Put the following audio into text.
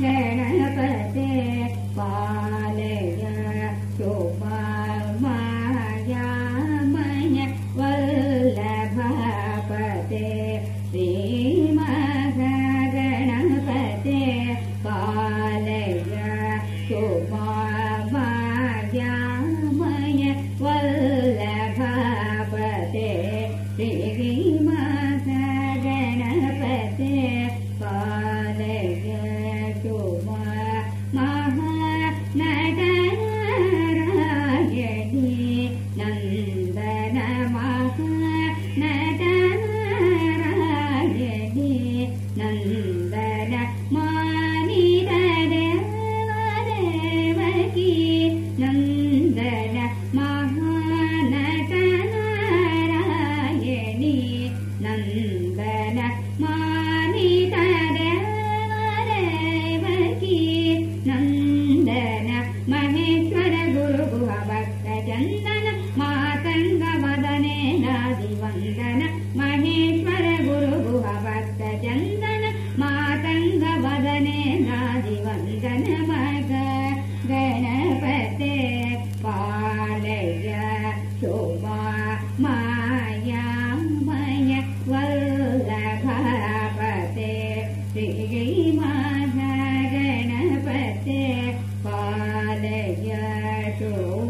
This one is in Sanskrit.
मणपते पाल कोप वपते प्रीमाग गणपते पालया कोप ज्ञा मया वपते महेश्वर गुरुः भक्त चन्दन मातङ्ग वदने नादिवन्दन महेश्वर गुरुः भक्त चन्दन मातङ्ग वदने नाजिवन्दन मग गणपते पालय शोभा मायामय वल्लभापते श्रीमा gia chủ